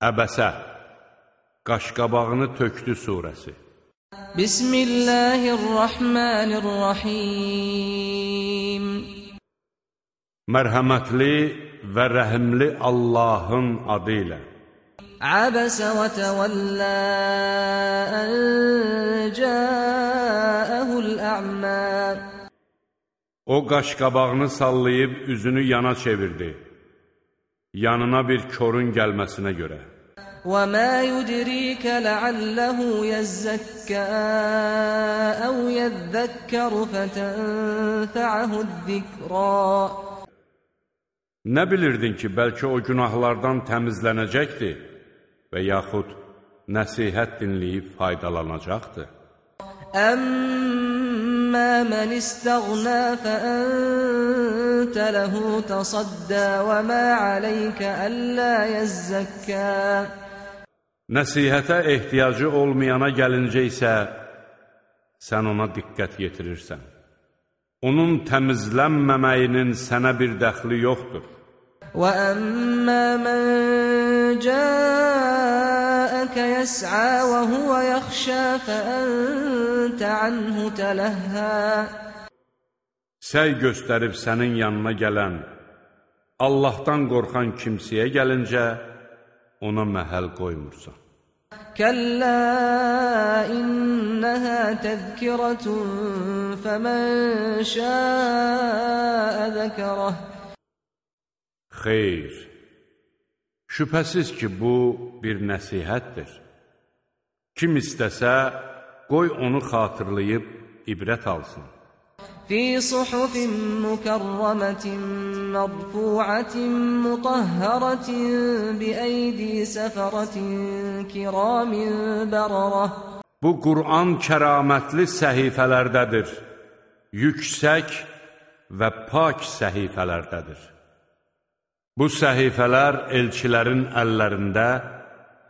Əbəsə, qaşqabağını tökdü surəsi. Bismillahirrahmanirrahim. Mərhəmətli və rəhimli Allahın adı ilə. Əbəsə və təvəllə ən cəəhul ə'mə. O qaşqabağını sallayıb üzünü yana çevirdi Yanına bir korun gəlməsinə görə. وَمَا يُدْرِيكَ لَعَلَّهُ يَزَّكَّى أَوْ يَذَّكَّرُ فَتَنفَعَهُ الذِّكْرَى Nə bilirdin ki, bəlkə o günahlardan təmizlənəcəkdir və yaxud nəsihət dinləyib faydalanacaqdır. أَمَّا مَنِ اسْتَغْنَى فَأَنْتَ لَهُ تَصَدَّى وَمَا عَلَيْكَ أَلَّا يَزَّكَّى Nəsihətə ehtiyacı olmayana gəlincə isə, sən ona diqqət yetirirsən. Onun təmizlənməməyinin sənə bir dəxli yoxdur. وَأَمَّا مَنْ جَاءَكَ يَسْعَى وَهُوَ يَخْشَى فَأَنْتَ عَنْهُ تَلَهَّى Səy göstərib sənin yanına gələn, Allahdan qorxan kimsəyə gəlincə, ona məhəl qoymursan. كلا إنها تذكرة فمن شاء ذكره Xeyr, şübhəsiz ki, bu bir nəsihətdir. Kim istəsə, qoy onu xatırlayıb ibrət alsın. في صحف مكرمة مرفوعة مطهرة بأيدي سفرة كرام بررة Bu Qur'an kəramətli səhifələrdədir, yüksək və pak səhifələrdədir. Bu səhifələr elçilərin əllərində,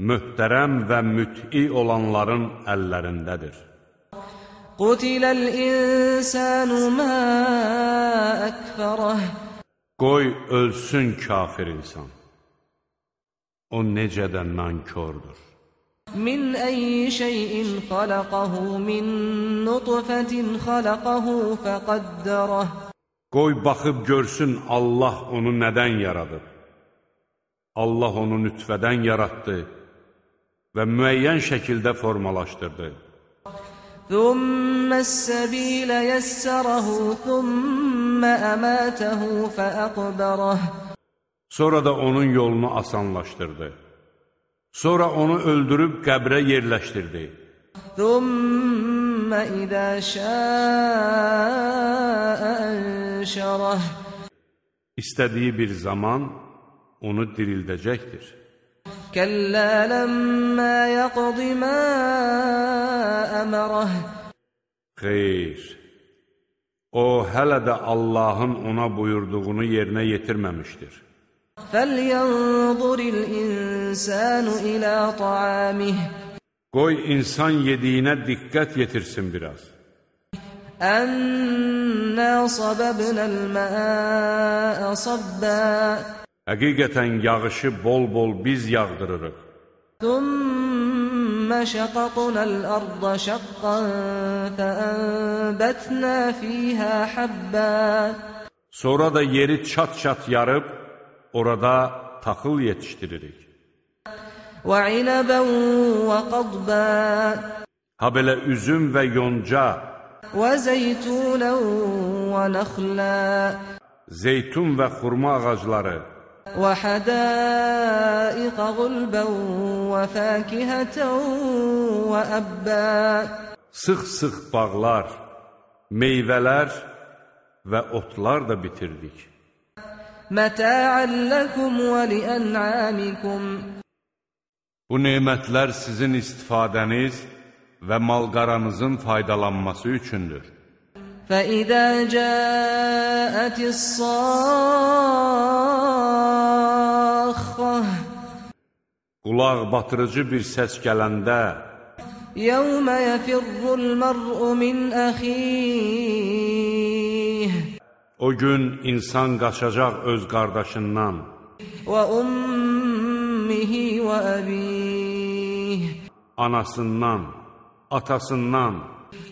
möhtərəm və müt'i olanların əllərindədir. Qutiləl insanu mə əkfərəh Qoy ölsün kafir insan. O necə də nankördür. Min əyi şeyin xalaqahu min nutfətin xalaqahu fəqəddərəh Qoy baxıb görsün Allah onu nədən yaradıb. Allah onu nütfədən yaratdı və müəyyən şəkildə formalaşdırdı. ثم السبيل يسره ثم أماته فأقبره Sonra da onun yolunu asanlaşdırdı. Sonra onu öldürüb qəbrə yerləşdirdi. ثم إذا شاء أنشره İstədiyi bir zaman onu dirildəcəkdir. كلا لما يقض ما أمره Xeyr, o hələ də Allahın ona buyurduğunu yerinə yetirməmişdir. فلينظر الإنسان إلى طعامه Qoy insan yediyinə diqqət yetirsin biraz. Ənnə səbəbnəl məə səbbə Həqiqətən yağışı bol-bol biz yağdırırıq. Thumma şaqaqnal arda şaqqan fa'anbatna fiha habba Sonra da yeri çat-çat yarıb orada taxıl yetişdiririk və inəbən və qadbə Ha belə üzüm və yonca. və zeytunən və nəxlə Zeytun və xurma ağacları. və hədaiqə qulbən və fəkihətən və əbbə Sıx-sıx bağlar, meyvələr və otlar da bitirdik. Mətə'ən ləkum və liənəmikum Bu nemətlər sizin istifadəniz və malqaranızın faydalanması üçündür. فإذا جاءت الصاخة Qulaq batırıcı bir səs gələndə, يوم يفر المرء من أخيه o gün insan qaçacaq öz qardaşından, ummihi və əbih Anasından, atasından.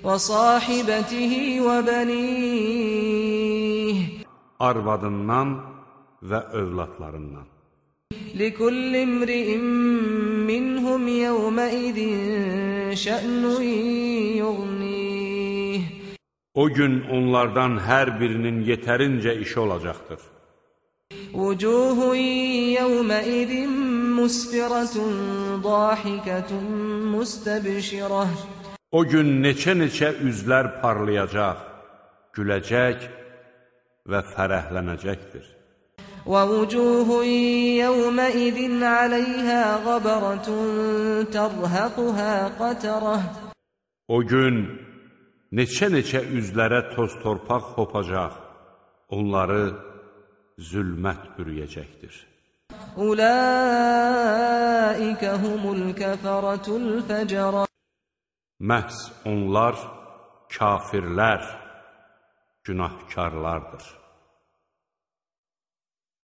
Və sahibatihi və banih Arvadından və övladlarından Likulli imri'in minhum yawma idin şa'nun yughnih O gün onlardan hər birinin yetərincə işi olacaqdır. وجوه يومئذ مسفرة ضاحكة مستبشرة O gün neçə-neçə üzlər parlayacaq, güləcək və fərəhlənəcəkdir. ووجوه يومئذ عليها غبرة ترهقها قترة O gün neçə-neçə üzlərə toz torpaq hopacaq, onları zülmət bürüyəcəkdir. Ulaikə humul kəfaratul fəcəra Məhz onlar kafirlər, günahkarlardır.